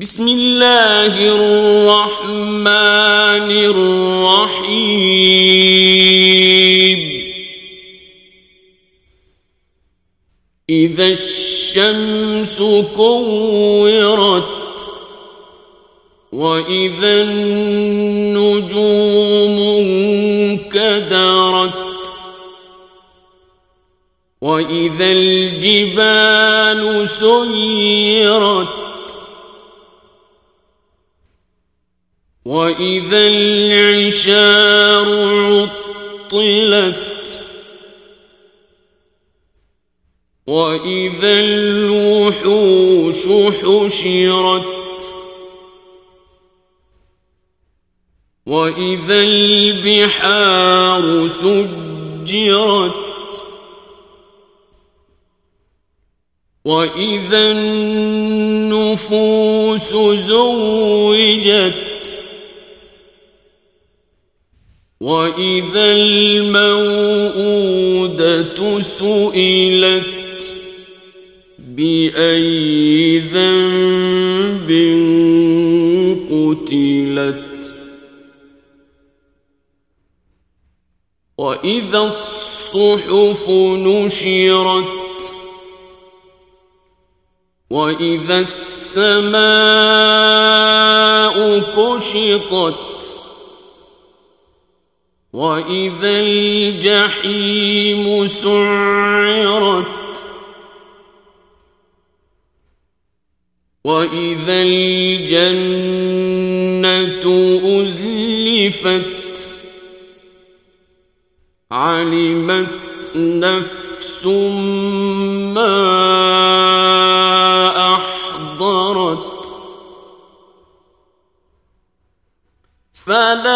بسم اللہ الرحمن الرحیم إذا الشمس كورت وإذا النجوم انكدرت وإذا الجبال سيرت وَإِذَا الْعِشَارُ عُطِّلَتْ وَإِذَا الْوُحُوشُ حُشِرَتْ وَإِذَا الْبِحَارُ سُجِّرَتْ وَإِذَا النُّفُوسُ زُوِّجَتْ وَإِذَا الْمَوْءُودَةُ سُئِلَتْ بِأَيِّ ذَنبٍ قُتِلَتْ وَإِذَا الصُّحُفُ نُشِرَتْ وَإِذَا السَّمَاءُ كُشِطَتْ وَإِذَا الْجَحِيمُ سُعِّرَتْ وَإِذَا الْجَنَّةُ أُزْلِفَتْ عَلِمَتْ نَفْسٌ مَا أَحْضَرَتْ فَلَا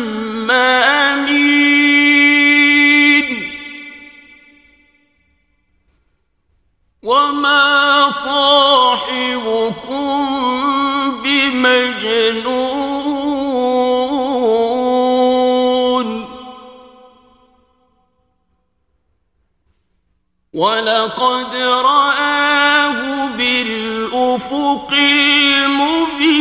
مجنون. ولقد رآه بالأفق المبين.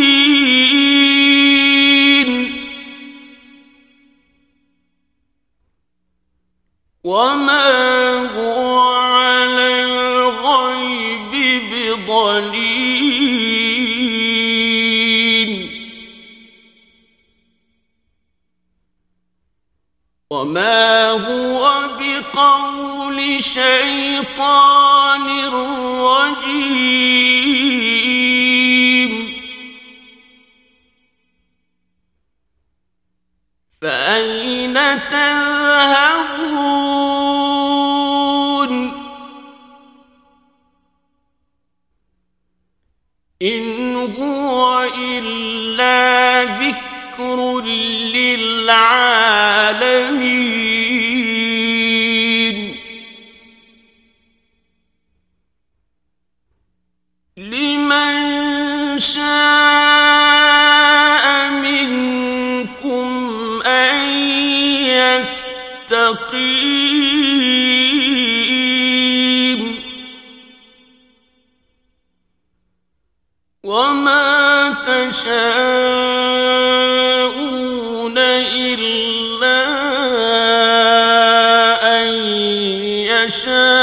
وما هو على الغيب بضليل وما هو بقول شيطان رجيم فأين تذهبون إن هو إلا ذكر لي العالمين لمن شاء منكم أن يستقيم وما تشاءون يشاء